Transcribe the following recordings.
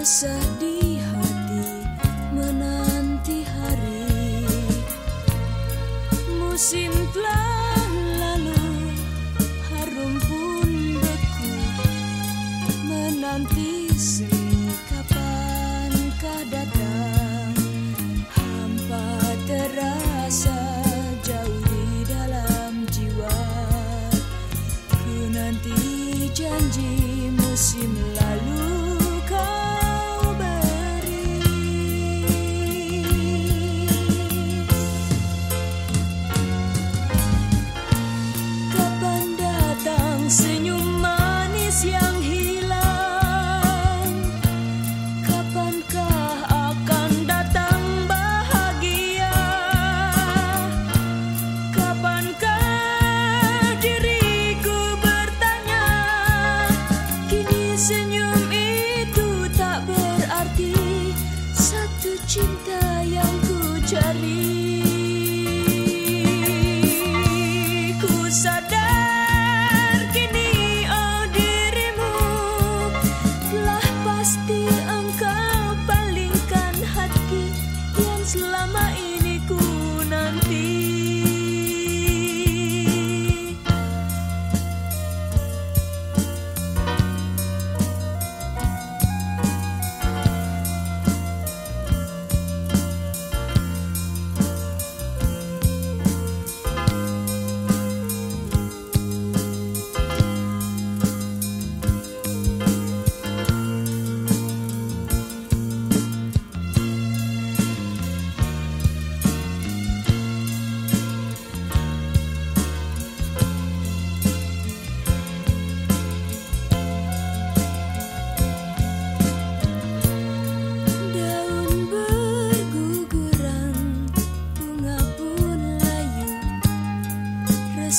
resah di hati menanti hari. Musim telah lalu harum pun beku menanti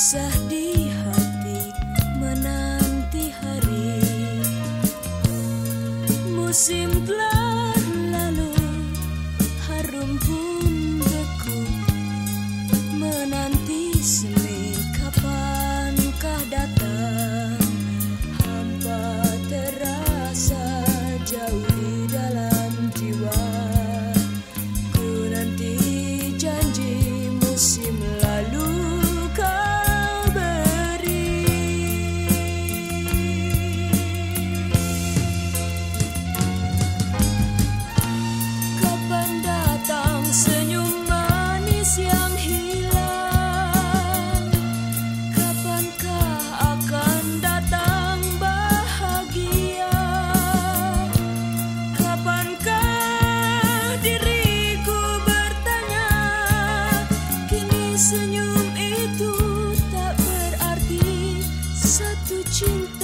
kisah di jatuh cinta.